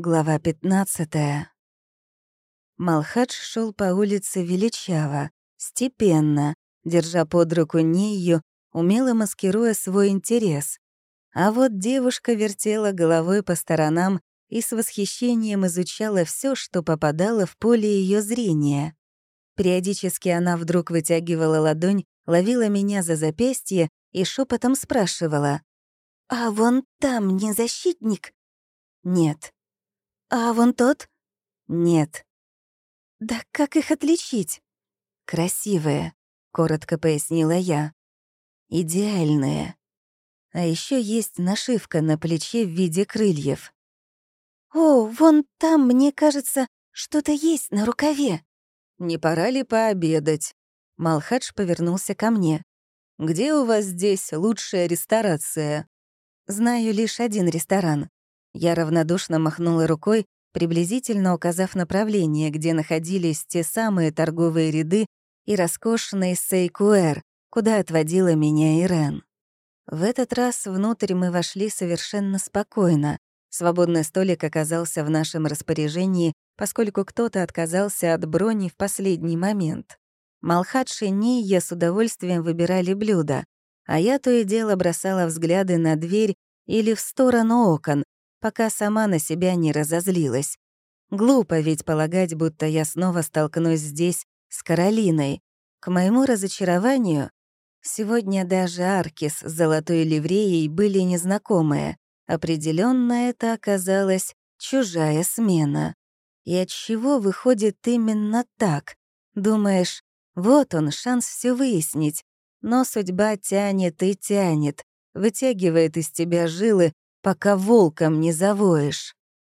Глава 15. Малхадж шел по улице величаво, степенно, держа под руку Нию, умело маскируя свой интерес. А вот девушка вертела головой по сторонам и с восхищением изучала все, что попадало в поле ее зрения. Периодически она вдруг вытягивала ладонь, ловила меня за запястье и шепотом спрашивала. «А вон там не защитник?» «Нет», «А вон тот?» «Нет». «Да как их отличить?» «Красивые», — коротко пояснила я. «Идеальные. А еще есть нашивка на плече в виде крыльев». «О, вон там, мне кажется, что-то есть на рукаве». «Не пора ли пообедать?» Малхадж повернулся ко мне. «Где у вас здесь лучшая ресторация?» «Знаю лишь один ресторан. Я равнодушно махнула рукой, приблизительно указав направление, где находились те самые торговые ряды и роскошный Сейкуэр, куда отводила меня Ирен. В этот раз внутрь мы вошли совершенно спокойно. Свободный столик оказался в нашем распоряжении, поскольку кто-то отказался от брони в последний момент. Малхадши и Ния с удовольствием выбирали блюда, а я то и дело бросала взгляды на дверь или в сторону окон, пока сама на себя не разозлилась. Глупо ведь полагать, будто я снова столкнусь здесь с Каролиной. К моему разочарованию, сегодня даже Аркис с золотой ливреей были незнакомые. Определенно это оказалась чужая смена. И от чего выходит именно так? Думаешь, вот он, шанс все выяснить. Но судьба тянет и тянет, вытягивает из тебя жилы, пока волком не завоешь.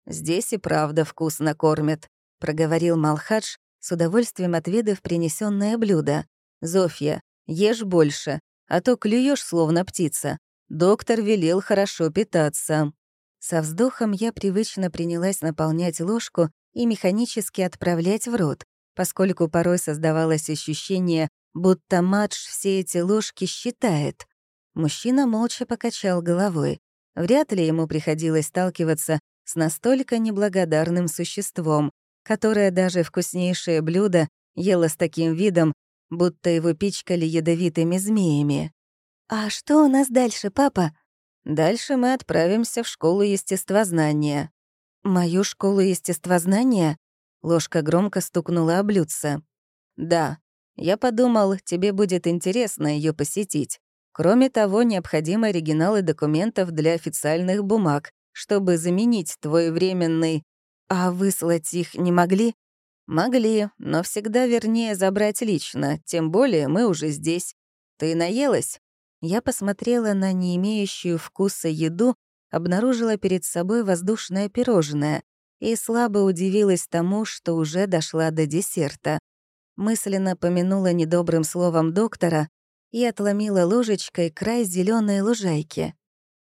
Здесь и правда вкусно кормят», — проговорил Малхадж, с удовольствием отведав принесенное блюдо. «Зофья, ешь больше, а то клюешь словно птица. Доктор велел хорошо питаться». Со вздохом я привычно принялась наполнять ложку и механически отправлять в рот, поскольку порой создавалось ощущение, будто Мадж все эти ложки считает. Мужчина молча покачал головой. Вряд ли ему приходилось сталкиваться с настолько неблагодарным существом, которое даже вкуснейшее блюдо ело с таким видом, будто его пичкали ядовитыми змеями. «А что у нас дальше, папа?» «Дальше мы отправимся в школу естествознания». «Мою школу естествознания?» Ложка громко стукнула о блюдце. «Да. Я подумал, тебе будет интересно ее посетить. Кроме того, необходимы оригиналы документов для официальных бумаг, чтобы заменить твой временный... А выслать их не могли? Могли, но всегда вернее забрать лично, тем более мы уже здесь. Ты наелась? Я посмотрела на не имеющую вкуса еду, обнаружила перед собой воздушное пирожное и слабо удивилась тому, что уже дошла до десерта. Мысленно помянула недобрым словом доктора, и отломила ложечкой край зеленой лужайки.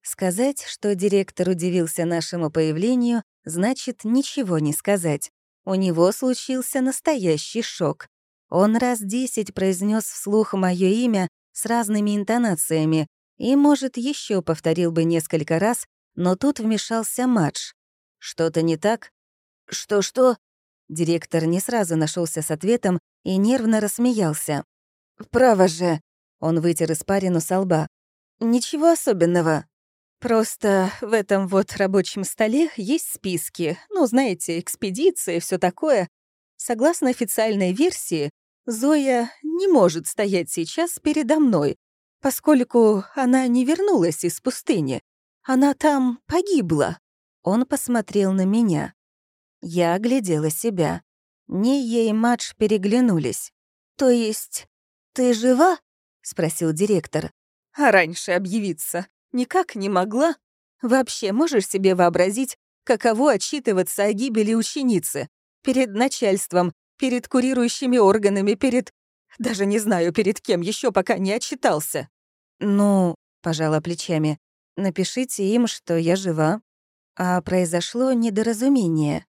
Сказать, что директор удивился нашему появлению, значит ничего не сказать. У него случился настоящий шок. Он раз десять произнес вслух мое имя с разными интонациями и, может, еще повторил бы несколько раз, но тут вмешался Мадж. «Что-то не так?» «Что-что?» Директор не сразу нашелся с ответом и нервно рассмеялся. «Право же, он вытер испарину со лба. «Ничего особенного. Просто в этом вот рабочем столе есть списки. Ну, знаете, экспедиции, все такое. Согласно официальной версии, Зоя не может стоять сейчас передо мной, поскольку она не вернулась из пустыни. Она там погибла». Он посмотрел на меня. Я оглядела себя. Не ей Мадж переглянулись. «То есть ты жива?» — спросил директор. «А раньше объявиться никак не могла? Вообще можешь себе вообразить, каково отчитываться о гибели ученицы? Перед начальством, перед курирующими органами, перед... Даже не знаю, перед кем еще пока не отчитался». «Ну...» — пожала плечами. «Напишите им, что я жива». А произошло недоразумение.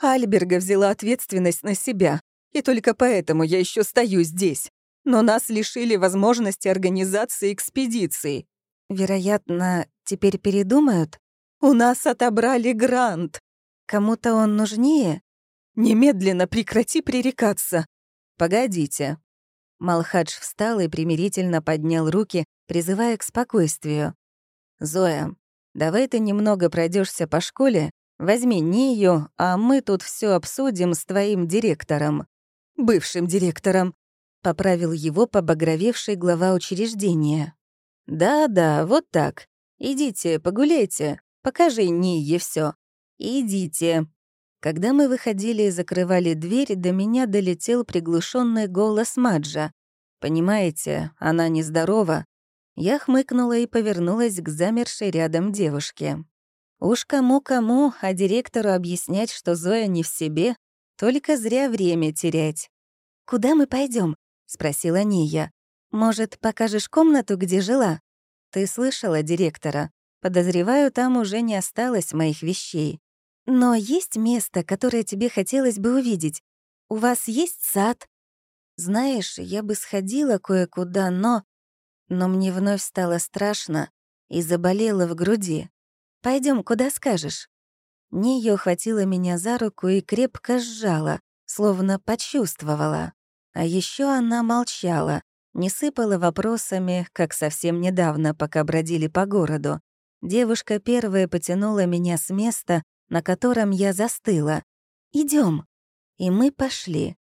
Альберга взяла ответственность на себя, и только поэтому я еще стою здесь но нас лишили возможности организации экспедиции. Вероятно, теперь передумают? У нас отобрали грант. Кому-то он нужнее? Немедленно прекрати пререкаться. Погодите. Малхадж встал и примирительно поднял руки, призывая к спокойствию. «Зоя, давай ты немного пройдешься по школе, возьми Нию, а мы тут все обсудим с твоим директором». «Бывшим директором», — поправил его побагровевший глава учреждения. «Да-да, вот так. Идите, погуляйте, покажи Ние все. Идите». Когда мы выходили и закрывали дверь, до меня долетел приглушенный голос Маджа. «Понимаете, она нездорова, я хмыкнула и повернулась к замершей рядом девушке. Уж кому-кому, а директору объяснять, что Зоя не в себе, только зря время терять. «Куда мы пойдем? Спросила Ния. «Может, покажешь комнату, где жила?» «Ты слышала директора? Подозреваю, там уже не осталось моих вещей. Но есть место, которое тебе хотелось бы увидеть. У вас есть сад?» «Знаешь, я бы сходила кое-куда, но...» но мне вновь стало страшно и заболело в груди. Пойдем, куда скажешь». Ния ухватила меня за руку и крепко сжала, словно почувствовала. А еще она молчала, не сыпала вопросами, как совсем недавно, пока бродили по городу. Девушка первая потянула меня с места, на котором я застыла. Идем. И мы пошли.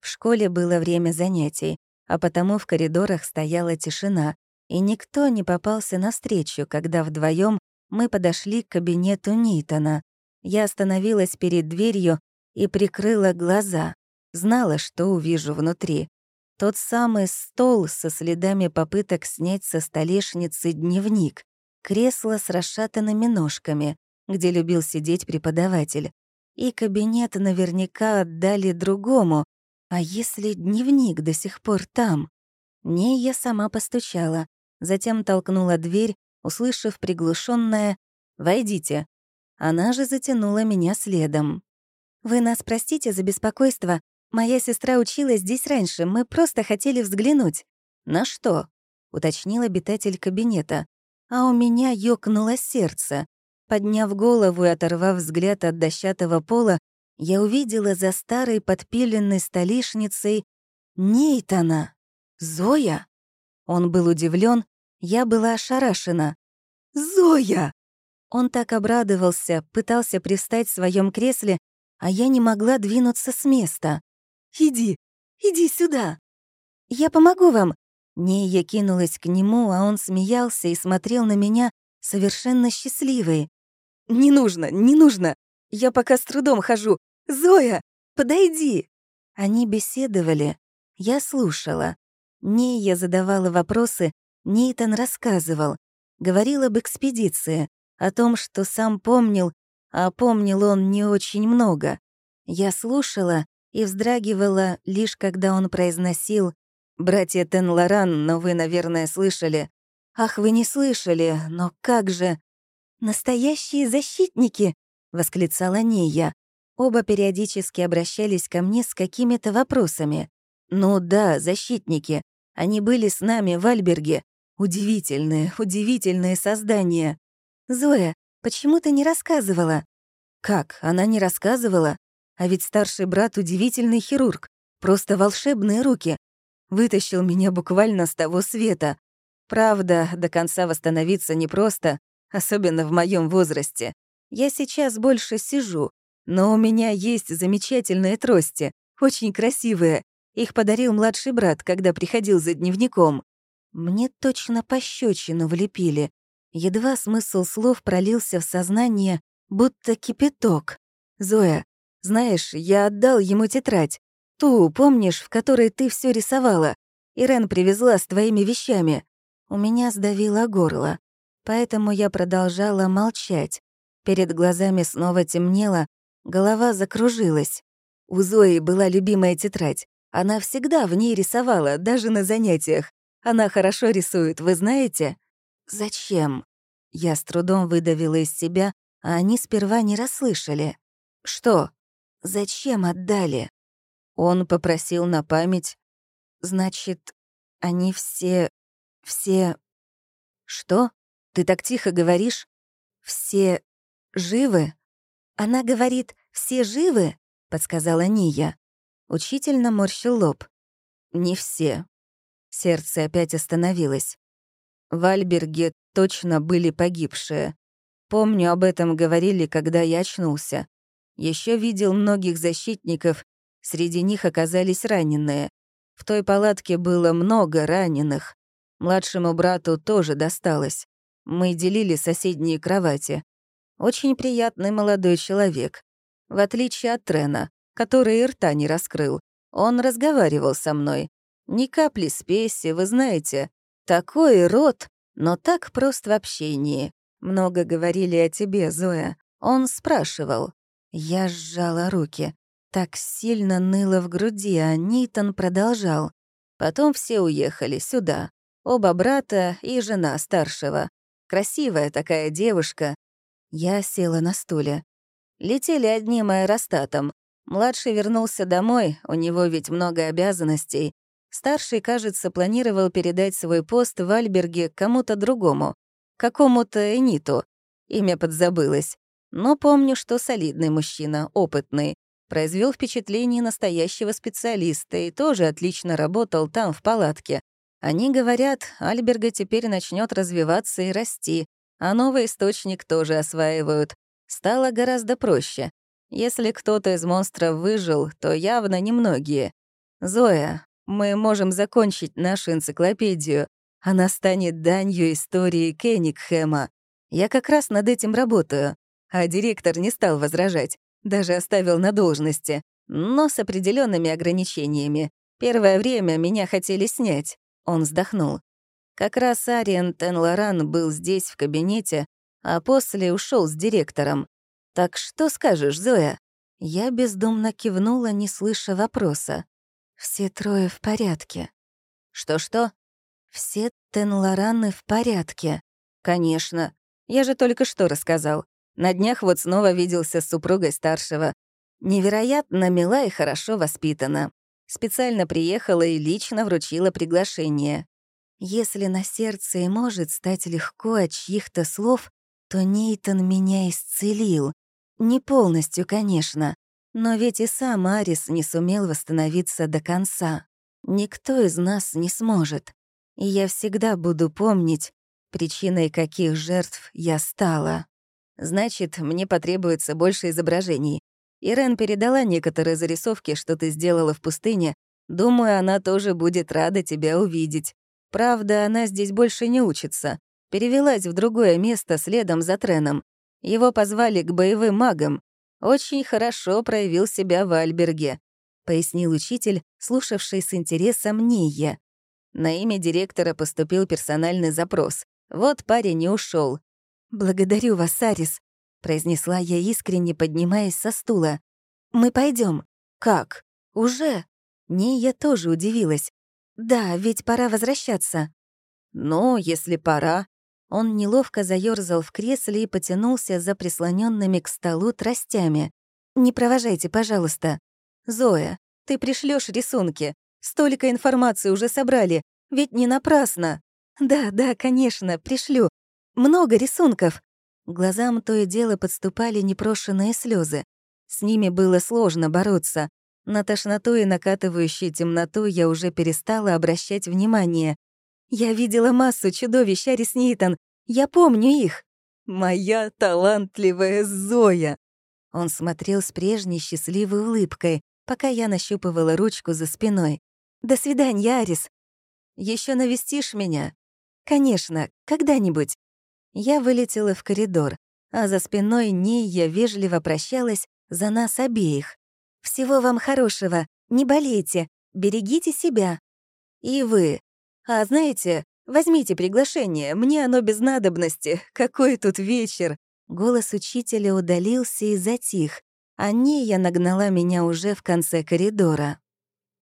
В школе было время занятий а потому в коридорах стояла тишина, и никто не попался навстречу, когда вдвоем мы подошли к кабинету Нитона. Я остановилась перед дверью и прикрыла глаза. Знала, что увижу внутри. Тот самый стол со следами попыток снять со столешницы дневник, кресло с расшатанными ножками, где любил сидеть преподаватель. И кабинет наверняка отдали другому, а если дневник до сих пор там? Не я сама постучала, затем толкнула дверь, услышав приглушенное «Войдите». Она же затянула меня следом. «Вы нас простите за беспокойство. Моя сестра училась здесь раньше, мы просто хотели взглянуть». «На что?» — уточнил обитатель кабинета. А у меня ёкнуло сердце. Подняв голову и оторвав взгляд от дощатого пола, я увидела за старой подпиленной столешницей Нейтана. Зоя? Он был удивлен, я была ошарашена. «Зоя!» Он так обрадовался, пытался пристать в своем кресле, а я не могла двинуться с места. «Иди, иди сюда!» «Я помогу вам!» Нея кинулась к нему, а он смеялся и смотрел на меня совершенно счастливый. «Не нужно, не нужно! Я пока с трудом хожу. Зоя, подойди!» Они беседовали. Я слушала. Нея задавала вопросы, Нейтан рассказывал. Говорил об экспедиции, о том, что сам помнил, а помнил он не очень много. Я слушала и вздрагивала, лишь когда он произносил «Братья Тен-Лоран, но вы, наверное, слышали». «Ах, вы не слышали, но как же...» «Настоящие защитники!» восклицала Нея. Оба периодически обращались ко мне с какими-то вопросами. «Ну да, защитники. Они были с нами в Альберге. Удивительные, удивительные создания. Зоя, почему ты не рассказывала?» «Как? Она не рассказывала? А ведь старший брат — удивительный хирург. Просто волшебные руки. Вытащил меня буквально с того света. Правда, до конца восстановиться непросто, особенно в моем возрасте. Я сейчас больше сижу, но у меня есть замечательные трости, очень красивые. Их подарил младший брат, когда приходил за дневником. Мне точно пощечину влепили. Едва смысл слов пролился в сознание, будто кипяток. «Зоя, знаешь, я отдал ему тетрадь. Ту, помнишь, в которой ты все рисовала? Ирен привезла с твоими вещами. У меня сдавило горло, поэтому я продолжала молчать. Перед глазами снова темнело, голова закружилась. У Зои была любимая тетрадь. Она всегда в ней рисовала, даже на занятиях. Она хорошо рисует, вы знаете? Зачем? Я с трудом выдавила из себя, а они сперва не расслышали. Что? Зачем отдали? Он попросил на память. Значит, они все... все... Что? Ты так тихо говоришь? Все живы?» Она говорит, все живы?» — подсказала Ния. Учитель наморщил лоб. «Не все». Сердце опять остановилось. В Альберге точно были погибшие. Помню, об этом говорили, когда я очнулся. Еще видел многих защитников, среди них оказались раненые. В той палатке было много раненых. Младшему брату тоже досталось. Мы делили соседние кровати. Очень приятный молодой человек. В отличие от Трена, который и рта не раскрыл. Он разговаривал со мной. Ни капли спеси, вы знаете. Такой рот, но так прост в общении. Много говорили о тебе, Зоя. Он спрашивал. Я сжала руки. Так сильно ныло в груди, а Нитон продолжал. Потом все уехали сюда. Оба брата и жена старшего. Красивая такая девушка. Я села на стуле. Летели одним аэростатом. Младший вернулся домой, у него ведь много обязанностей. Старший, кажется, планировал передать свой пост в Альберге кому-то другому, какому-то Эниту. Имя подзабылось. Но помню, что солидный мужчина, опытный. Произвел впечатление настоящего специалиста и тоже отлично работал там, в палатке. Они говорят, Альберга теперь начнет развиваться и расти, а новый источник тоже осваивают. Стало гораздо проще. Если кто-то из монстров выжил, то явно немногие. Зоя, мы можем закончить нашу энциклопедию. Она станет данью истории Кенигхэма. Я как раз над этим работаю. А директор не стал возражать, даже оставил на должности, но с определенными ограничениями. Первое время меня хотели снять. Он вздохнул. Как раз Ариен Тен-Лоран был здесь, в кабинете, а после ушел с директором. «Так что скажешь, Зоя?» Я бездумно кивнула, не слыша вопроса. «Все трое в порядке». «Что-что?» «Все Тен-Лораны в порядке». «Конечно. Я же только что рассказал. На днях вот снова виделся с супругой старшего. Невероятно мила и хорошо воспитана. Специально приехала и лично вручила приглашение. Если на сердце и может стать легко от чьих-то слов, то Нейтон меня исцелил. Не полностью, конечно, но ведь и сам Арис не сумел восстановиться до конца. Никто из нас не сможет. И я всегда буду помнить, причиной каких жертв я стала. Значит, мне потребуется больше изображений. Ирен передала некоторые зарисовки, что ты сделала в пустыне. Думаю, она тоже будет рада тебя увидеть. Правда, она здесь больше не учится. Перевелась в другое место следом за Треном. Его позвали к боевым магам. Очень хорошо проявил себя в Альберге», — пояснил учитель, слушавший с интересом Ния. На имя директора поступил персональный запрос. Вот парень не ушел. «Благодарю вас, Арис», — произнесла я искренне, поднимаясь со стула. «Мы пойдем. «Как? Уже?» Ния тоже удивилась. «Да, ведь пора возвращаться». «Ну, если пора», он неловко заёрзал в кресле и потянулся за прислоненными к столу тростями. «Не провожайте, пожалуйста. Зоя, ты пришлёшь рисунки. Столько информации уже собрали, ведь не напрасно». «Да, да, конечно, пришлю. Много рисунков». Глазам то и дело подступали непрошенные слезы. С ними было сложно бороться. На тошноту и накатывающую темноту я уже перестала обращать внимание. Я видела массу чудовищ, Арис Нейтан. Я помню их. Моя талантливая Зоя. Он смотрел с прежней счастливой улыбкой, пока я нащупывала ручку за спиной. «До свидания, Арис. Еще навестишь меня?» «Конечно, когда-нибудь». Я вылетела в коридор, а за спиной ней я вежливо прощалась за нас обеих. «Всего вам хорошего, не болейте, берегите себя». «И вы», а знаете, возьмите приглашение, мне оно без надобности. Какой тут вечер!» Голос учителя удалился и затих, а Нея нагнала меня уже в конце коридора.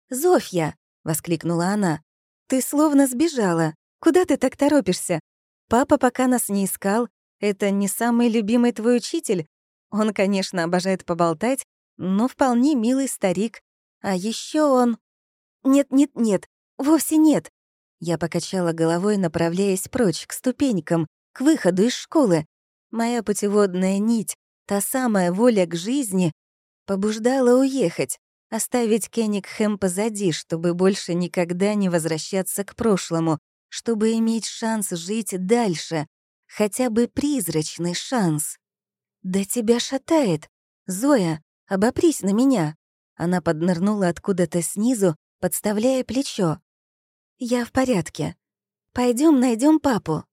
«Зофья!» — воскликнула она. «Ты словно сбежала. Куда ты так торопишься? Папа пока нас не искал. Это не самый любимый твой учитель. Он, конечно, обожает поболтать, но вполне милый старик. А еще он... Нет-нет-нет, вовсе нет. Я покачала головой, направляясь прочь, к ступенькам, к выходу из школы. Моя путеводная нить, та самая воля к жизни, побуждала уехать, оставить Кенигхэм позади, чтобы больше никогда не возвращаться к прошлому, чтобы иметь шанс жить дальше, хотя бы призрачный шанс. «Да тебя шатает! Зоя, обопрись на меня!» Она поднырнула откуда-то снизу, подставляя плечо. «Я в порядке. Пойдем найдем папу».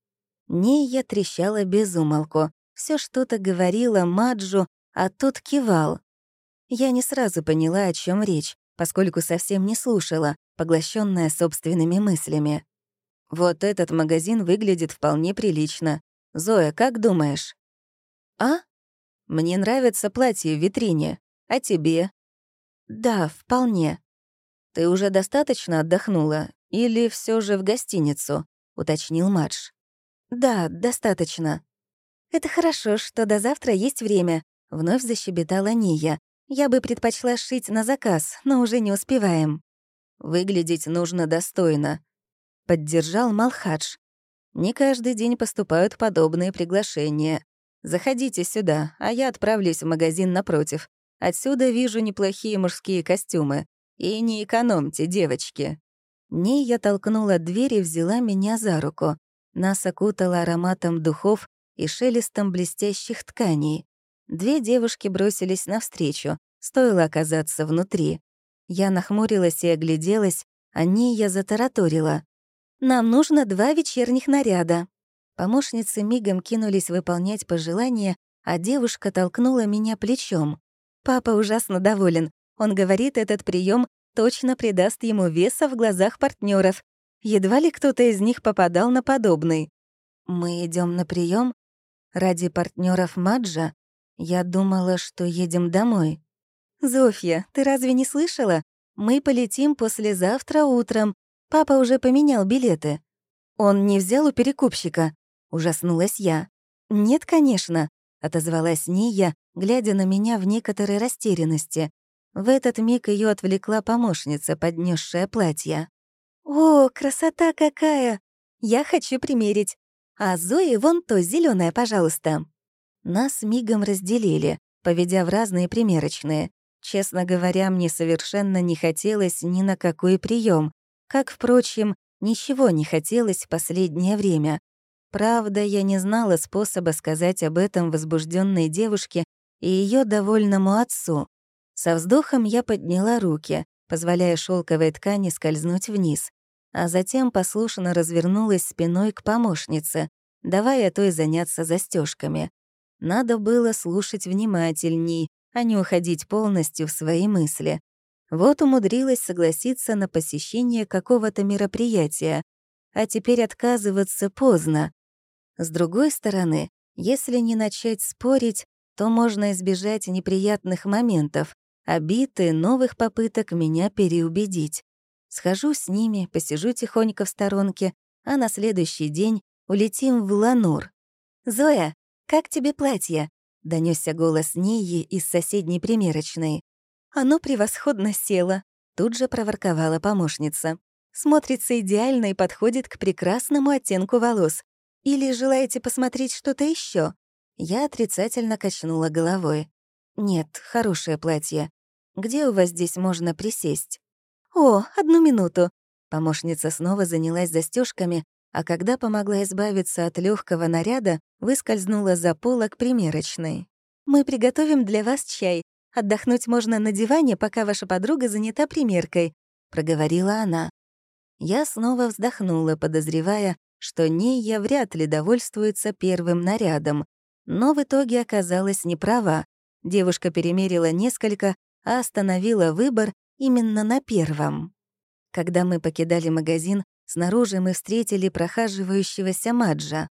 Нея трещала без умолку. Все что-то говорила Маджу, а тот кивал. Я не сразу поняла, о чем речь, поскольку совсем не слушала, поглощенная собственными мыслями. «Вот этот магазин выглядит вполне прилично. Зоя, как думаешь?» «А?» «Мне нравится платье в витрине. А тебе?» «Да, вполне». «Ты уже достаточно отдохнула? Или все же в гостиницу?» — уточнил Мадж. «Да, достаточно». «Это хорошо, что до завтра есть время», — вновь защебетала Ния. «Я бы предпочла шить на заказ, но уже не успеваем». «Выглядеть нужно достойно», — поддержал Малхадж. «Не каждый день поступают подобные приглашения. Заходите сюда, а я отправлюсь в магазин напротив. Отсюда вижу неплохие мужские костюмы. И не экономьте, девочки». Ней я толкнула дверь и взяла меня за руку. Нас окутало ароматом духов и шелестом блестящих тканей. Две девушки бросились навстречу, стоило оказаться внутри. Я нахмурилась и огляделась, а ней я затараторила. «Нам нужно два вечерних наряда». Помощницы мигом кинулись выполнять пожелания, а девушка толкнула меня плечом. Папа ужасно доволен. Он говорит, этот прием точно придаст ему веса в глазах партнеров. Едва ли кто-то из них попадал на подобный. Мы идем на прием ради партнеров Маджа. Я думала, что едем домой. Зофья, ты разве не слышала? Мы полетим послезавтра утром. Папа уже поменял билеты. Он не взял у перекупщика. Ужаснулась я. Нет, конечно, отозвалась Ния, глядя на меня в некоторой растерянности. В этот миг ее отвлекла помощница, поднесшая платье. «О, красота какая! Я хочу примерить. А Зои вон то зеленое, пожалуйста». Нас мигом разделили, поведя в разные примерочные. Честно говоря, мне совершенно не хотелось ни на какой прием, как, впрочем, ничего не хотелось в последнее время. Правда, я не знала способа сказать об этом возбужденной девушке и ее довольному отцу. Со вздохом я подняла руки, позволяя шелковой ткани скользнуть вниз, а затем послушно развернулась спиной к помощнице, давая той заняться застежками. Надо было слушать внимательней, а не уходить полностью в свои мысли. Вот умудрилась согласиться на посещение какого-то мероприятия, а теперь отказываться поздно. С другой стороны, если не начать спорить, то можно избежать неприятных моментов, обид и новых попыток меня переубедить. Схожу с ними, посижу тихонько в сторонке, а на следующий день улетим в Ланур. «Зоя, как тебе платье?» — донесся голос Нии из соседней примерочной. «Оно превосходно село», — тут же проворковала помощница. «Смотрится идеально и подходит к прекрасному оттенку волос. Или желаете посмотреть что-то еще? Я отрицательно качнула головой. «Нет, хорошее платье. Где у вас здесь можно присесть?» «О, одну минуту!» Помощница снова занялась застежками, а когда помогла избавиться от легкого наряда, выскользнула за полок примерочной. «Мы приготовим для вас чай. Отдохнуть можно на диване, пока ваша подруга занята примеркой», — проговорила она. Я снова вздохнула, подозревая, что Ния вряд ли довольствуется первым нарядом, но в итоге оказалась неправа. Девушка перемерила несколько, а остановила выбор именно на первом. Когда мы покидали магазин, снаружи мы встретили прохаживающегося Маджа.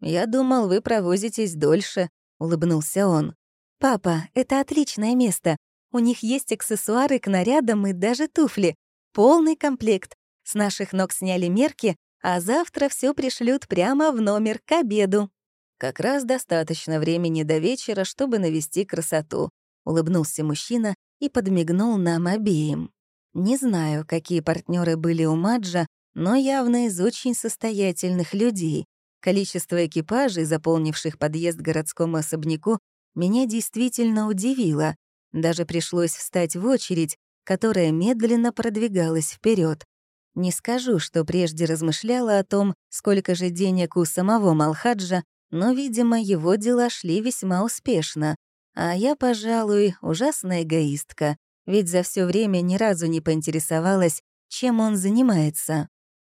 «Я думал, вы провозитесь дольше», — улыбнулся он. «Папа, это отличное место. У них есть аксессуары к нарядам и даже туфли. Полный комплект. С наших ног сняли мерки, а завтра все пришлют прямо в номер к обеду». Как раз достаточно времени до вечера, чтобы навести красоту, улыбнулся мужчина и подмигнул нам обеим. Не знаю, какие партнеры были у Маджа, но явно из очень состоятельных людей. Количество экипажей, заполнивших подъезд городскому особняку, меня действительно удивило. Даже пришлось встать в очередь, которая медленно продвигалась вперед. Не скажу, что прежде размышляла о том, сколько же денег у самого Малхаджа, но, видимо, его дела шли весьма успешно. А я, пожалуй, ужасная эгоистка, ведь за все время ни разу не поинтересовалась, чем он занимается.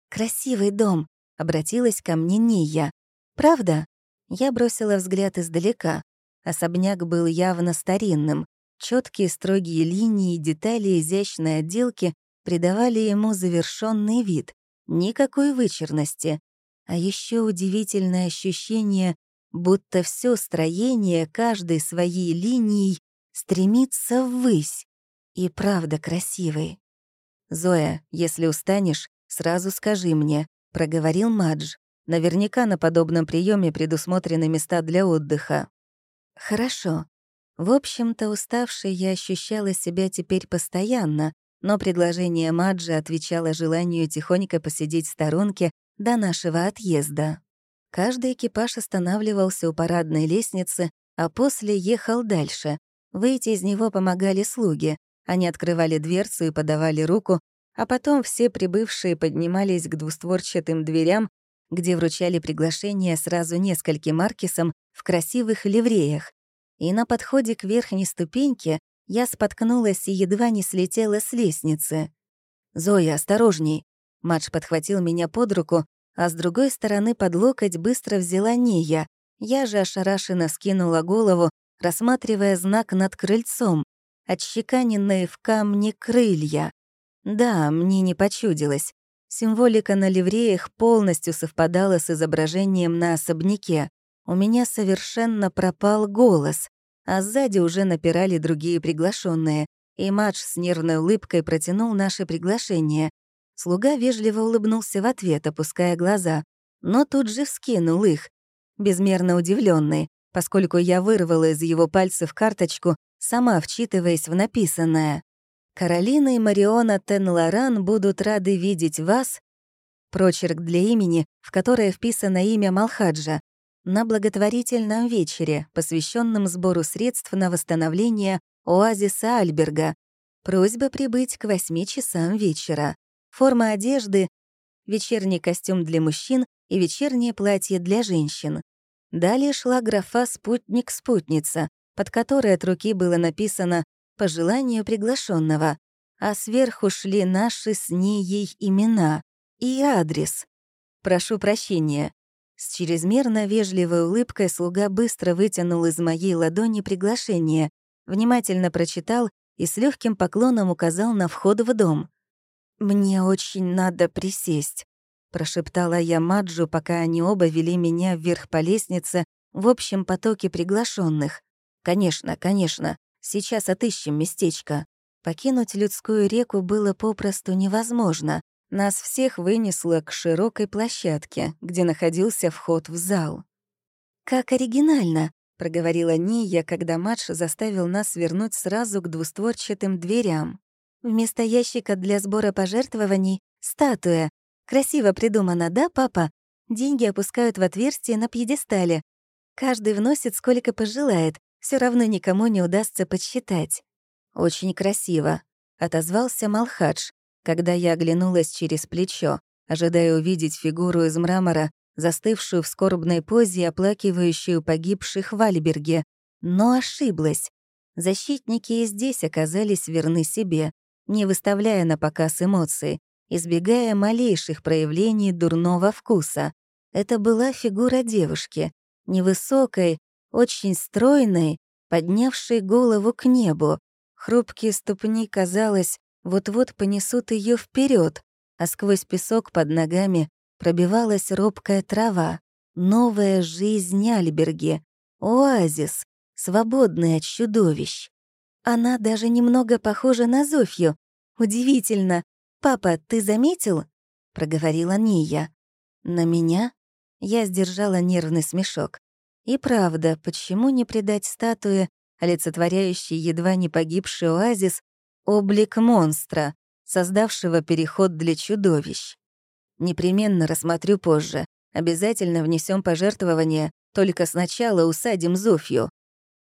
«Красивый дом», — обратилась ко мне Ния. «Правда?» Я бросила взгляд издалека. Особняк был явно старинным. Четкие строгие линии детали изящной отделки придавали ему завершенный вид. Никакой вычурности. А еще удивительное ощущение, будто все строение каждой своей линией стремится ввысь. И правда красивый. «Зоя, если устанешь, сразу скажи мне», — проговорил Мадж. «Наверняка на подобном приеме предусмотрены места для отдыха». «Хорошо. В общем-то, уставшей я ощущала себя теперь постоянно, но предложение Маджи отвечало желанию тихонько посидеть в сторонке до нашего отъезда. Каждый экипаж останавливался у парадной лестницы, а после ехал дальше. Выйти из него помогали слуги. Они открывали дверцу и подавали руку, а потом все прибывшие поднимались к двустворчатым дверям, где вручали приглашение сразу нескольким маркисам в красивых ливреях. И на подходе к верхней ступеньке я споткнулась и едва не слетела с лестницы. «Зоя, осторожней!» Мадж подхватил меня под руку, а с другой стороны под локоть быстро взяла Ния. Я же ошарашенно скинула голову, рассматривая знак над крыльцом, отщеканенные в камне крылья. Да, мне не почудилось. Символика на ливреях полностью совпадала с изображением на особняке. У меня совершенно пропал голос, а сзади уже напирали другие приглашенные, и Мадж с нервной улыбкой протянул наше приглашение. Слуга вежливо улыбнулся в ответ, опуская глаза, но тут же вскинул их, безмерно удивленный, поскольку я вырвала из его пальцев карточку сама вчитываясь в написанное. «Каролина и Мариона Тен-Лоран будут рады видеть вас» прочерк для имени, в которое вписано имя Малхаджа, на благотворительном вечере, посвященном сбору средств на восстановление оазиса Альберга. Просьба прибыть к 8 часам вечера. Форма одежды — вечерний костюм для мужчин и вечернее платье для женщин. Далее шла графа «Спутник-спутница», под которой от руки было написано «По желанию приглашенного, а сверху шли наши с ней имена и адрес. «Прошу прощения». С чрезмерно вежливой улыбкой слуга быстро вытянул из моей ладони приглашение, внимательно прочитал и с легким поклоном указал на вход в дом. «Мне очень надо присесть», — прошептала я Маджу, пока они оба вели меня вверх по лестнице в общем потоке приглашенных. Конечно, конечно, сейчас отыщем местечко. Покинуть людскую реку было попросту невозможно. Нас всех вынесло к широкой площадке, где находился вход в зал. «Как оригинально!» — проговорила Ния, когда Мадж заставил нас вернуть сразу к двустворчатым дверям. «Вместо ящика для сбора пожертвований — статуя. Красиво придумано, да, папа? Деньги опускают в отверстие на пьедестале. Каждый вносит, сколько пожелает, все равно никому не удастся подсчитать. «Очень красиво», — отозвался Малхадж, когда я оглянулась через плечо, ожидая увидеть фигуру из мрамора, застывшую в скорбной позе оплакивающую погибших в Альберге, но ошиблась. Защитники и здесь оказались верны себе, не выставляя на показ эмоции, избегая малейших проявлений дурного вкуса. Это была фигура девушки, невысокой, очень стройной, поднявшей голову к небу. Хрупкие ступни, казалось, вот-вот понесут ее вперед, а сквозь песок под ногами пробивалась робкая трава. Новая жизнь Альберги, оазис, свободный от чудовищ. Она даже немного похожа на Зофью. Удивительно. «Папа, ты заметил?» — проговорила Ния. «На меня?» Я сдержала нервный смешок. И правда, почему не придать статуе, олицетворяющей едва не погибший оазис, облик монстра, создавшего переход для чудовищ? Непременно рассмотрю позже. Обязательно внесем пожертвование, только сначала усадим Зофью.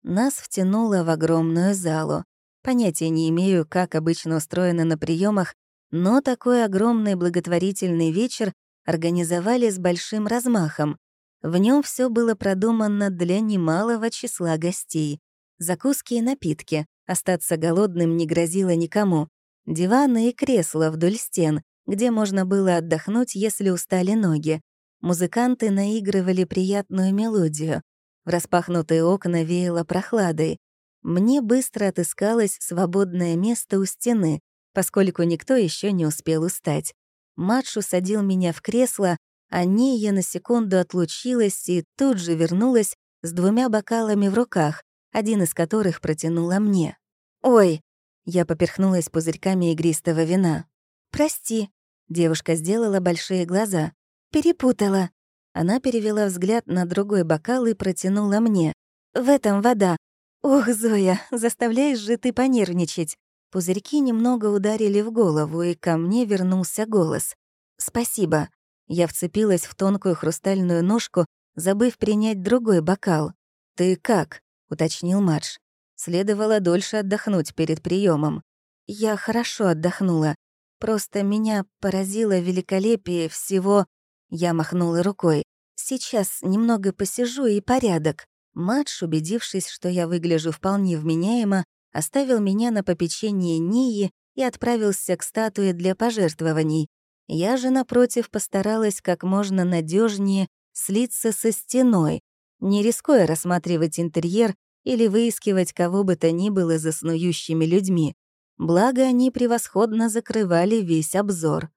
Нас втянуло в огромную залу. Понятия не имею, как обычно устроено на приемах, но такой огромный благотворительный вечер организовали с большим размахом. В нем все было продумано для немалого числа гостей. Закуски и напитки. Остаться голодным не грозило никому. Диваны и кресла вдоль стен, где можно было отдохнуть, если устали ноги. Музыканты наигрывали приятную мелодию. В распахнутые окна веяло прохладой. Мне быстро отыскалось свободное место у стены, поскольку никто еще не успел устать. Матш усадил меня в кресло, а Ния на секунду отлучилась и тут же вернулась с двумя бокалами в руках, один из которых протянула мне. «Ой!» — я поперхнулась пузырьками игристого вина. «Прости», — девушка сделала большие глаза. «Перепутала». Она перевела взгляд на другой бокал и протянула мне. «В этом вода. Ох, Зоя, заставляешь же ты понервничать». Пузырьки немного ударили в голову, и ко мне вернулся голос. «Спасибо». Я вцепилась в тонкую хрустальную ножку, забыв принять другой бокал. «Ты как?» — уточнил Мадж. Следовало дольше отдохнуть перед приемом. Я хорошо отдохнула. Просто меня поразило великолепие всего... Я махнула рукой. Сейчас немного посижу и порядок. Мадж, убедившись, что я выгляжу вполне вменяемо, оставил меня на попечение Нии и отправился к статуе для пожертвований. Я же, напротив, постаралась как можно надежнее слиться со стеной, не рискуя рассматривать интерьер или выискивать кого бы то ни было за снующими людьми. Благо, они превосходно закрывали весь обзор.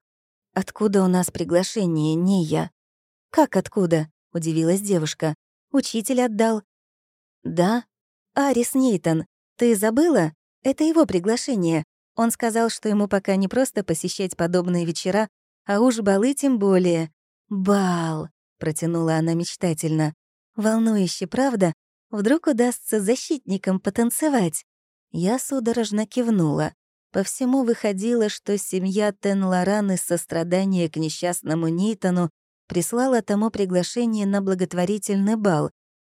«Откуда у нас приглашение, не я?» «Как откуда?» — удивилась девушка. «Учитель отдал». «Да? Арис Нейтон, ты забыла? Это его приглашение. Он сказал, что ему пока не просто посещать подобные вечера, а уж балы тем более. «Бал!» — протянула она мечтательно. «Волнующе, правда? Вдруг удастся защитникам потанцевать?» Я судорожно кивнула. По всему выходило, что семья Тен-Лоран из сострадания к несчастному Нейтану прислала тому приглашение на благотворительный бал,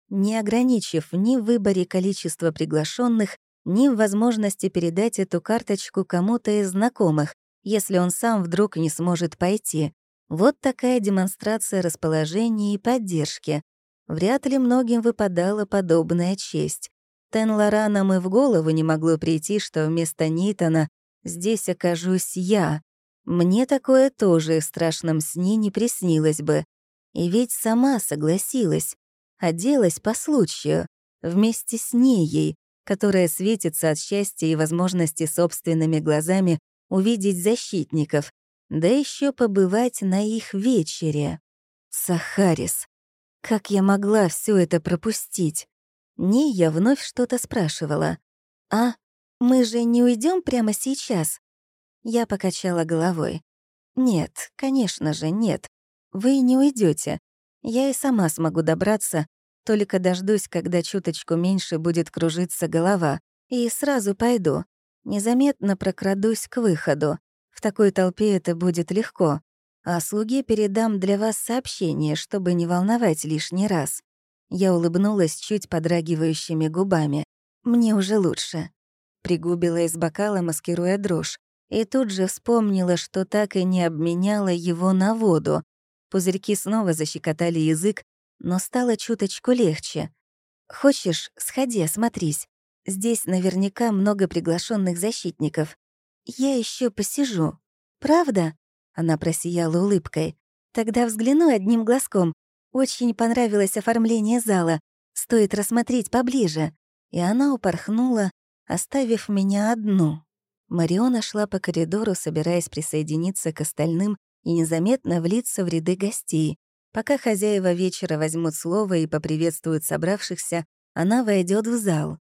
не ограничив ни в выборе количества приглашенных, ни в возможности передать эту карточку кому-то из знакомых, если он сам вдруг не сможет пойти. Вот такая демонстрация расположения и поддержки. Вряд ли многим выпадала подобная честь. Тен Лоранам и в голову не могло прийти, что вместо Нитона здесь окажусь я. Мне такое тоже в страшном сне не приснилось бы. И ведь сама согласилась. Оделась по случаю, вместе с ней, которая светится от счастья и возможности собственными глазами увидеть защитников, да еще побывать на их вечере. Сахарис. Как я могла все это пропустить? Не я вновь что-то спрашивала. «А, мы же не уйдем прямо сейчас?» Я покачала головой. «Нет, конечно же, нет. Вы не уйдете. Я и сама смогу добраться, только дождусь, когда чуточку меньше будет кружиться голова, и сразу пойду. Незаметно прокрадусь к выходу. В такой толпе это будет легко. А слуге передам для вас сообщение, чтобы не волновать лишний раз. Я улыбнулась чуть подрагивающими губами. «Мне уже лучше». Пригубила из бокала, маскируя дрожь, и тут же вспомнила, что так и не обменяла его на воду. Пузырьки снова защекотали язык, но стало чуточку легче. «Хочешь, сходи, осмотрись. Здесь наверняка много приглашенных защитников. Я еще посижу. Правда?» Она просияла улыбкой. «Тогда взгляну одним глазком. Очень понравилось оформление зала. Стоит рассмотреть поближе». И она упорхнула, оставив меня одну. Мариона шла по коридору, собираясь присоединиться к остальным и незаметно влиться в ряды гостей. Пока хозяева вечера возьмут слово и поприветствуют собравшихся, она войдет в зал.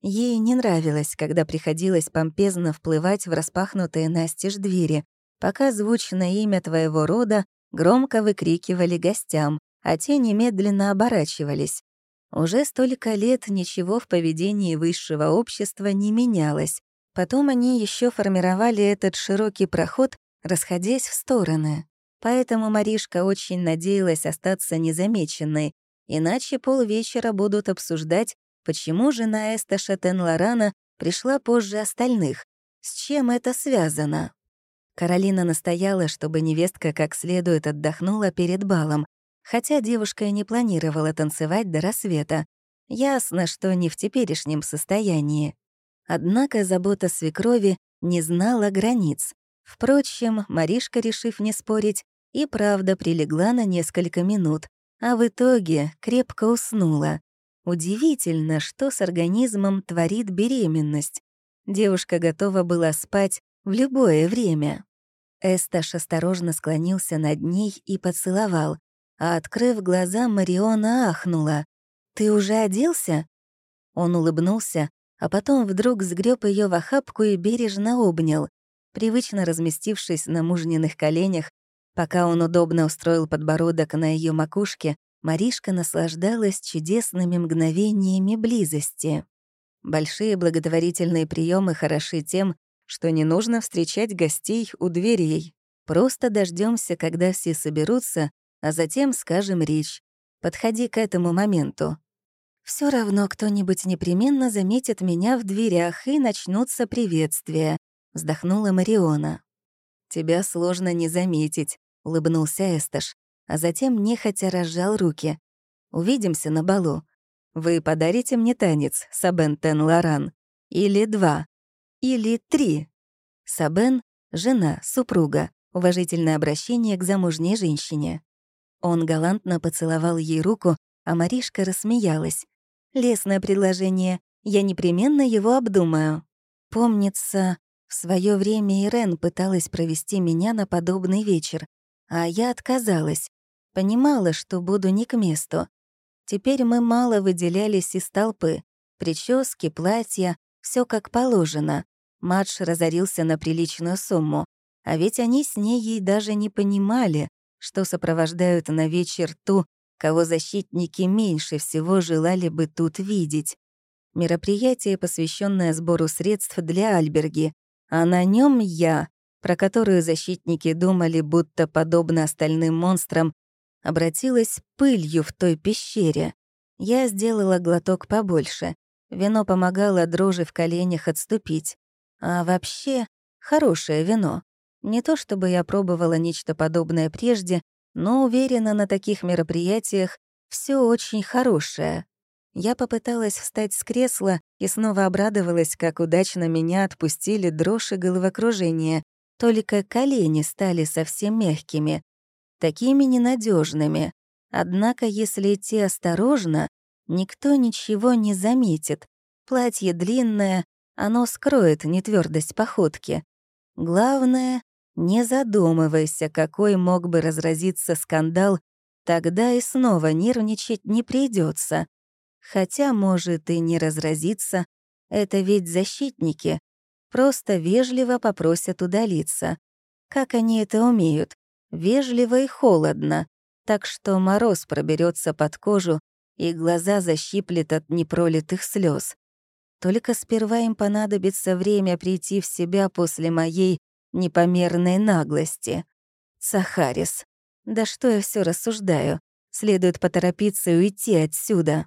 Ей не нравилось, когда приходилось помпезно вплывать в распахнутые настежь двери, пока звучное имя твоего рода громко выкрикивали гостям, а те немедленно оборачивались. Уже столько лет ничего в поведении высшего общества не менялось. Потом они еще формировали этот широкий проход, расходясь в стороны. Поэтому Маришка очень надеялась остаться незамеченной, иначе полвечера будут обсуждать, Почему же на Эста Шатен-Лорана пришла позже остальных? С чем это связано? Каролина настояла, чтобы невестка как следует отдохнула перед балом, хотя девушка и не планировала танцевать до рассвета. Ясно, что не в теперешнем состоянии. Однако забота свекрови не знала границ. Впрочем, Маришка, решив не спорить, и правда прилегла на несколько минут, а в итоге крепко уснула. Удивительно, что с организмом творит беременность. Девушка готова была спать в любое время. Эсташ осторожно склонился над ней и поцеловал, а, открыв глаза, Мариона ахнула. «Ты уже оделся?» Он улыбнулся, а потом вдруг сгреб ее в охапку и бережно обнял, привычно разместившись на мужниных коленях, пока он удобно устроил подбородок на ее макушке, Маришка наслаждалась чудесными мгновениями близости. Большие благотворительные приемы хороши тем, что не нужно встречать гостей у дверей. Просто дождемся, когда все соберутся, а затем скажем речь. Подходи к этому моменту. Все равно кто-нибудь непременно заметит меня в дверях, и начнутся приветствия», — вздохнула Мариона. «Тебя сложно не заметить», — улыбнулся Эсташ а затем нехотя разжал руки. «Увидимся на балу. Вы подарите мне танец, Сабен Тен Лоран. Или два. Или три». Сабен — жена, супруга, уважительное обращение к замужней женщине. Он галантно поцеловал ей руку, а Маришка рассмеялась. «Лесное предложение. Я непременно его обдумаю». Помнится, в свое время Ирен пыталась провести меня на подобный вечер, а я отказалась. Понимала, что буду не к месту. Теперь мы мало выделялись из толпы. Прически, платья — все как положено. Мадж разорился на приличную сумму. А ведь они с ней ей даже не понимали, что сопровождают на вечер ту, кого защитники меньше всего желали бы тут видеть. Мероприятие, посвященное сбору средств для Альберги, а на нем я, про которую защитники думали, будто, подобно остальным монстрам, обратилась пылью в той пещере. Я сделала глоток побольше. Вино помогало дрожи в коленях отступить. А вообще, хорошее вино. Не то чтобы я пробовала нечто подобное прежде, но уверена, на таких мероприятиях все очень хорошее. Я попыталась встать с кресла и снова обрадовалась, как удачно меня отпустили дрожь и головокружение. Только колени стали совсем мягкими, такими ненадежными. Однако, если идти осторожно, никто ничего не заметит. Платье длинное, оно скроет нетвёрдость походки. Главное, не задумывайся, какой мог бы разразиться скандал, тогда и снова нервничать не придется. Хотя, может, и не разразиться, это ведь защитники. Просто вежливо попросят удалиться. Как они это умеют? вежливо и холодно, так что мороз проберется под кожу и глаза защиплет от непролитых слез. Только сперва им понадобится время прийти в себя после моей непомерной наглости. Сахарис. Да что я все рассуждаю? Следует поторопиться и уйти отсюда.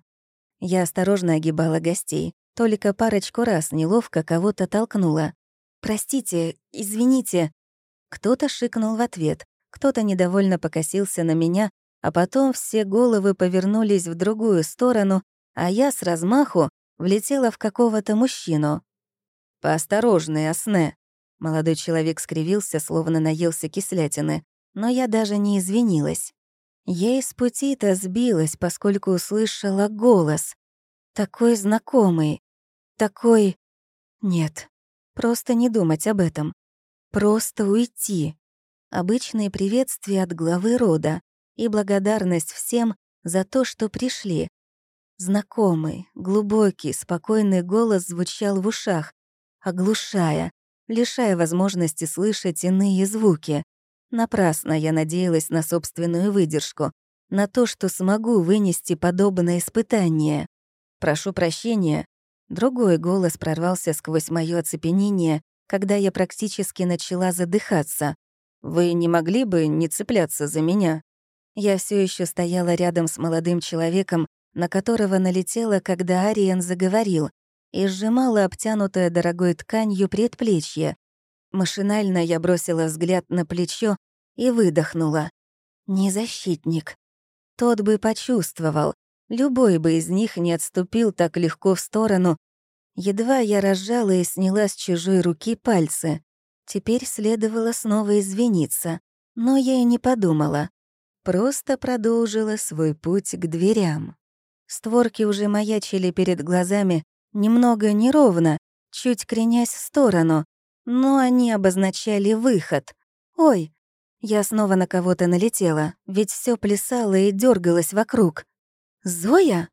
Я осторожно огибала гостей. Только парочку раз неловко кого-то толкнула. «Простите, извините». Кто-то шикнул в ответ, кто-то недовольно покосился на меня, а потом все головы повернулись в другую сторону, а я с размаху влетела в какого-то мужчину. «Поосторожней, Асне!» Молодой человек скривился, словно наелся кислятины, но я даже не извинилась. Я из пути-то сбилась, поскольку услышала голос. Такой знакомый. Такой... Нет, просто не думать об этом. Просто уйти. Обычные приветствия от главы рода и благодарность всем за то, что пришли. Знакомый, глубокий, спокойный голос звучал в ушах, оглушая, лишая возможности слышать иные звуки. Напрасно я надеялась на собственную выдержку, на то, что смогу вынести подобное испытание. «Прошу прощения». Другой голос прорвался сквозь моё оцепенение, когда я практически начала задыхаться. Вы не могли бы не цепляться за меня?» Я все еще стояла рядом с молодым человеком, на которого налетела, когда Ариен заговорил, и сжимала обтянутое дорогой тканью предплечье. Машинально я бросила взгляд на плечо и выдохнула. «Не защитник». Тот бы почувствовал, любой бы из них не отступил так легко в сторону. Едва я разжала и сняла с чужой руки пальцы. Теперь следовало снова извиниться, но я и не подумала. Просто продолжила свой путь к дверям. Створки уже маячили перед глазами, немного неровно, чуть кренясь в сторону, но они обозначали выход. Ой, я снова на кого-то налетела, ведь все плясало и дергалось вокруг. «Зоя?»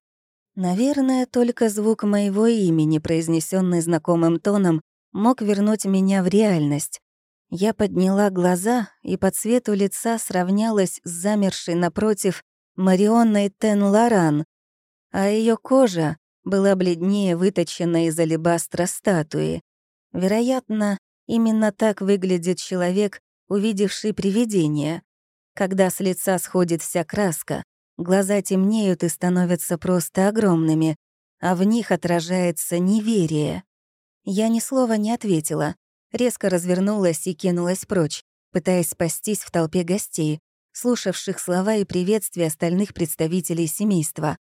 Наверное, только звук моего имени, произнесенный знакомым тоном, мог вернуть меня в реальность. Я подняла глаза и по цвету лица сравнялась с замершей напротив Марионной Тен-Лоран, а ее кожа была бледнее выточенной из алебастра статуи. Вероятно, именно так выглядит человек, увидевший привидение. Когда с лица сходит вся краска, глаза темнеют и становятся просто огромными, а в них отражается неверие. Я ни слова не ответила, резко развернулась и кинулась прочь, пытаясь спастись в толпе гостей, слушавших слова и приветствия остальных представителей семейства.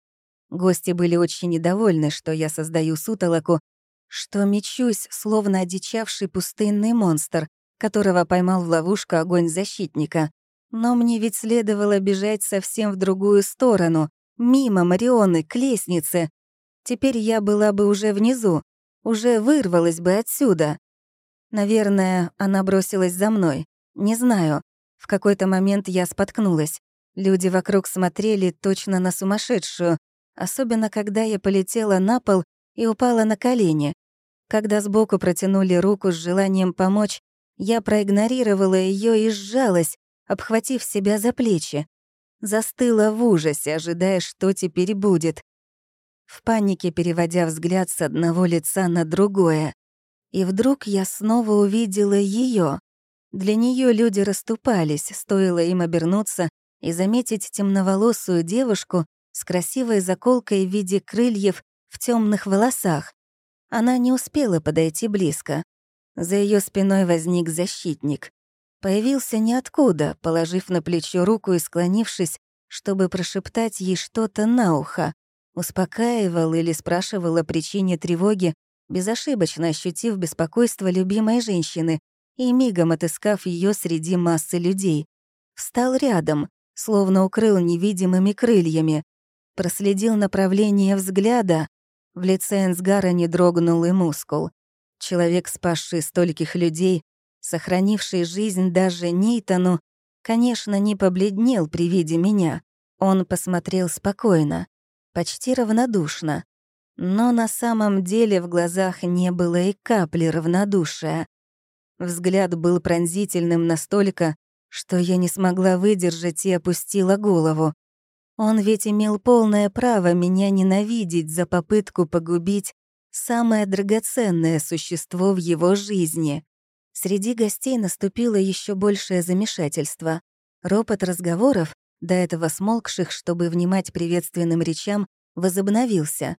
Гости были очень недовольны, что я создаю сутолоку, что мечусь, словно одичавший пустынный монстр, которого поймал в ловушку огонь защитника. Но мне ведь следовало бежать совсем в другую сторону, мимо Марионы, к лестнице. Теперь я была бы уже внизу, уже вырвалась бы отсюда. Наверное, она бросилась за мной. Не знаю. В какой-то момент я споткнулась. Люди вокруг смотрели точно на сумасшедшую, особенно когда я полетела на пол и упала на колени. Когда сбоку протянули руку с желанием помочь, я проигнорировала ее и сжалась, обхватив себя за плечи. Застыла в ужасе, ожидая, что теперь будет. В панике переводя взгляд с одного лица на другое. И вдруг я снова увидела ее. Для нее люди расступались, стоило им обернуться и заметить темноволосую девушку, с красивой заколкой в виде крыльев в темных волосах. Она не успела подойти близко. За ее спиной возник защитник. Появился ниоткуда, положив на плечо руку и склонившись, чтобы прошептать ей что-то на ухо. Успокаивал или спрашивал о причине тревоги, безошибочно ощутив беспокойство любимой женщины и мигом отыскав ее среди массы людей. Встал рядом, словно укрыл невидимыми крыльями, проследил направление взгляда. В лице Энсгара не дрогнул и мускул. Человек, спасший стольких людей, сохранивший жизнь даже Нейтану, конечно, не побледнел при виде меня. Он посмотрел спокойно, почти равнодушно. Но на самом деле в глазах не было и капли равнодушия. Взгляд был пронзительным настолько, что я не смогла выдержать и опустила голову. Он ведь имел полное право меня ненавидеть за попытку погубить самое драгоценное существо в его жизни. Среди гостей наступило еще большее замешательство. Ропот разговоров, до этого смолкших, чтобы внимать приветственным речам, возобновился.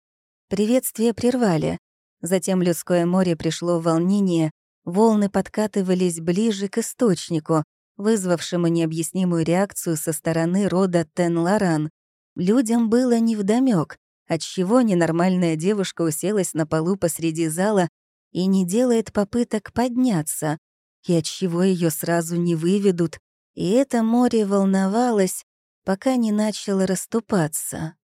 Приветствие прервали. Затем людское море пришло в волнение, волны подкатывались ближе к источнику, вызвавшему необъяснимую реакцию со стороны рода Тен-Лоран. Людям было невдомёк, отчего ненормальная девушка уселась на полу посреди зала и не делает попыток подняться, и отчего ее сразу не выведут, и это море волновалось, пока не начало расступаться.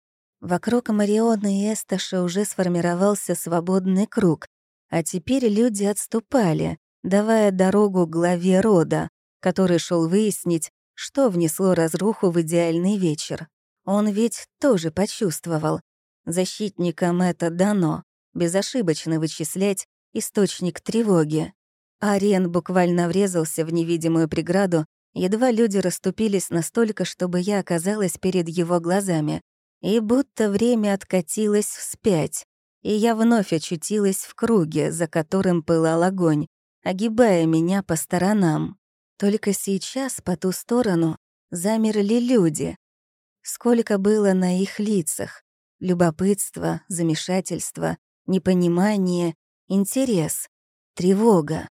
Вокруг Марионы и Эсташа уже сформировался свободный круг, а теперь люди отступали, давая дорогу главе рода который шел выяснить, что внесло разруху в идеальный вечер. Он ведь тоже почувствовал. Защитникам это дано, безошибочно вычислять источник тревоги. Ариен буквально врезался в невидимую преграду, едва люди расступились настолько, чтобы я оказалась перед его глазами. И будто время откатилось вспять, и я вновь очутилась в круге, за которым пылал огонь, огибая меня по сторонам. Только сейчас по ту сторону замерли люди. Сколько было на их лицах. Любопытство, замешательство, непонимание, интерес, тревога.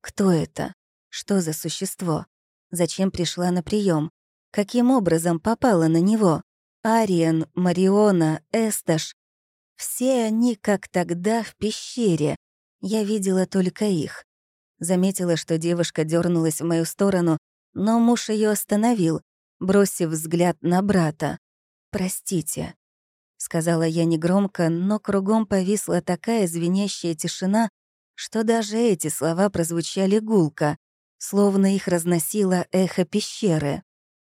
Кто это? Что за существо? Зачем пришла на прием? Каким образом попала на него? Ариен, Мариона, Эсташ. Все они, как тогда, в пещере. Я видела только их. Заметила, что девушка дернулась в мою сторону, но муж ее остановил, бросив взгляд на брата. «Простите», — сказала я негромко, но кругом повисла такая звенящая тишина, что даже эти слова прозвучали гулко, словно их разносило эхо пещеры.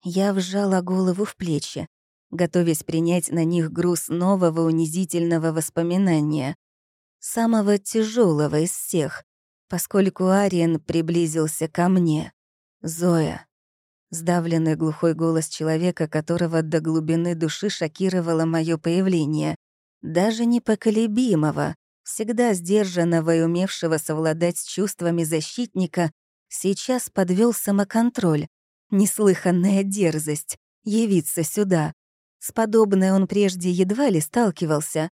Я вжала голову в плечи, готовясь принять на них груз нового унизительного воспоминания, самого тяжелого из всех, поскольку Ариен приблизился ко мне. «Зоя». Сдавленный глухой голос человека, которого до глубины души шокировало мое появление. Даже непоколебимого, всегда сдержанного и умевшего совладать с чувствами защитника, сейчас подвел самоконтроль. Неслыханная дерзость — явиться сюда. С подобной он прежде едва ли сталкивался.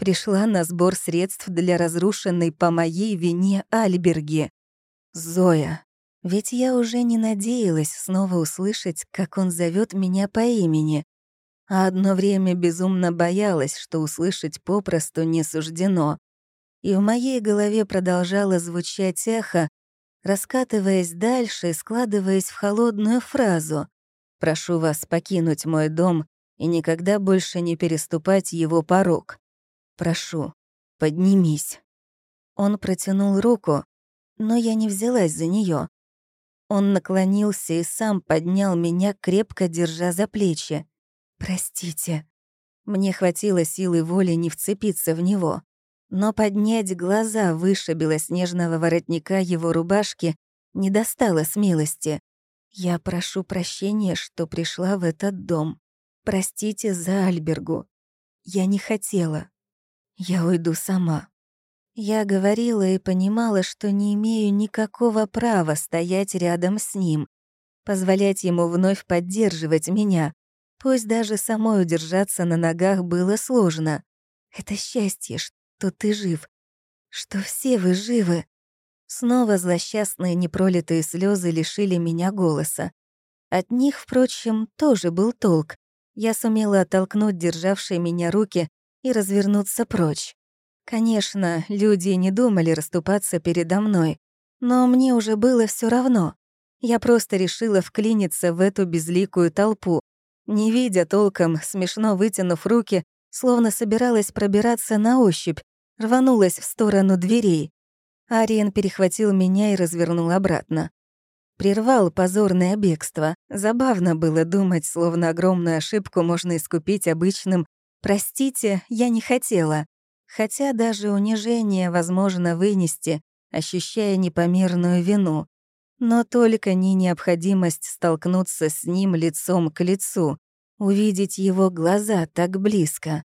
Пришла на сбор средств для разрушенной по моей вине Альберги. Зоя. Ведь я уже не надеялась снова услышать, как он зовет меня по имени, а одно время безумно боялась, что услышать попросту не суждено. И в моей голове продолжало звучать эхо, раскатываясь дальше и складываясь в холодную фразу «Прошу вас покинуть мой дом и никогда больше не переступать его порог. Прошу, поднимись». Он протянул руку, но я не взялась за нее. Он наклонился и сам поднял меня, крепко держа за плечи. «Простите». Мне хватило силы воли не вцепиться в него, но поднять глаза выше белоснежного воротника его рубашки не достало смелости. «Я прошу прощения, что пришла в этот дом. Простите за Альбергу. Я не хотела. Я уйду сама». Я говорила и понимала, что не имею никакого права стоять рядом с ним, позволять ему вновь поддерживать меня, пусть даже самой удержаться на ногах было сложно. Это счастье, что ты жив, что все вы живы. Снова злосчастные непролитые слезы лишили меня голоса. От них, впрочем, тоже был толк. Я сумела оттолкнуть державшие меня руки и развернуться прочь. Конечно, люди не думали расступаться передо мной, но мне уже было все равно. Я просто решила вклиниться в эту безликую толпу, не видя толком, смешно вытянув руки, словно собиралась пробираться на ощупь, рванулась в сторону дверей. Ариен перехватил меня и развернул обратно. Прервал позорное бегство. Забавно было думать, словно огромную ошибку можно искупить обычным «простите, я не хотела». Хотя даже унижение возможно вынести, ощущая непомерную вину. Но только не необходимость столкнуться с ним лицом к лицу, увидеть его глаза так близко.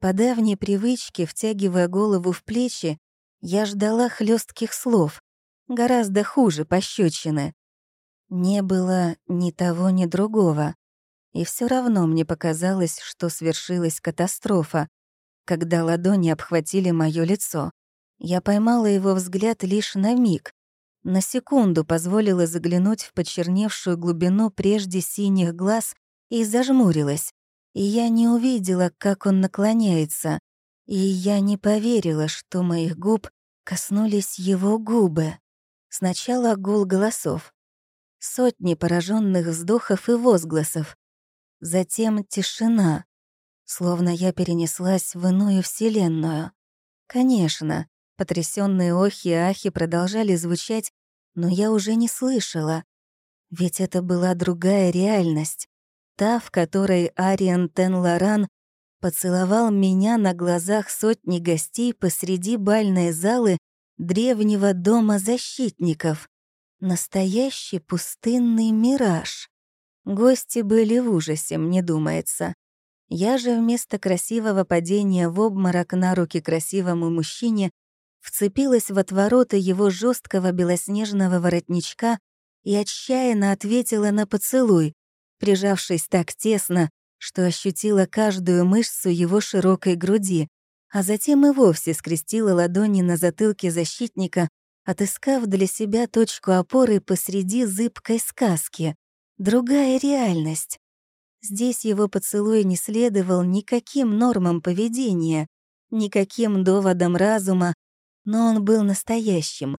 По давней привычке, втягивая голову в плечи, я ждала хлестких слов, гораздо хуже пощечины. Не было ни того, ни другого. И все равно мне показалось, что свершилась катастрофа, когда ладони обхватили моё лицо. Я поймала его взгляд лишь на миг. На секунду позволила заглянуть в почерневшую глубину прежде синих глаз и зажмурилась. И я не увидела, как он наклоняется. И я не поверила, что моих губ коснулись его губы. Сначала гул голосов. Сотни пораженных вздохов и возгласов. Затем тишина словно я перенеслась в иную вселенную. Конечно, потрясённые охи и ахи продолжали звучать, но я уже не слышала. Ведь это была другая реальность, та, в которой Ариан Тен-Лоран поцеловал меня на глазах сотни гостей посреди бальной залы древнего дома защитников. Настоящий пустынный мираж. Гости были в ужасе, мне думается. Я же вместо красивого падения в обморок на руки красивому мужчине вцепилась в отвороты его жесткого белоснежного воротничка и отчаянно ответила на поцелуй, прижавшись так тесно, что ощутила каждую мышцу его широкой груди, а затем и вовсе скрестила ладони на затылке защитника, отыскав для себя точку опоры посреди зыбкой сказки. Другая реальность. Здесь его поцелуй не следовал никаким нормам поведения, никаким доводам разума, но он был настоящим,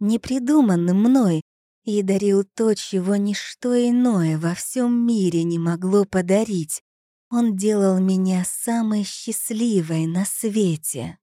непридуманным мной, и дарил то, чего ничто иное во всем мире не могло подарить. Он делал меня самой счастливой на свете.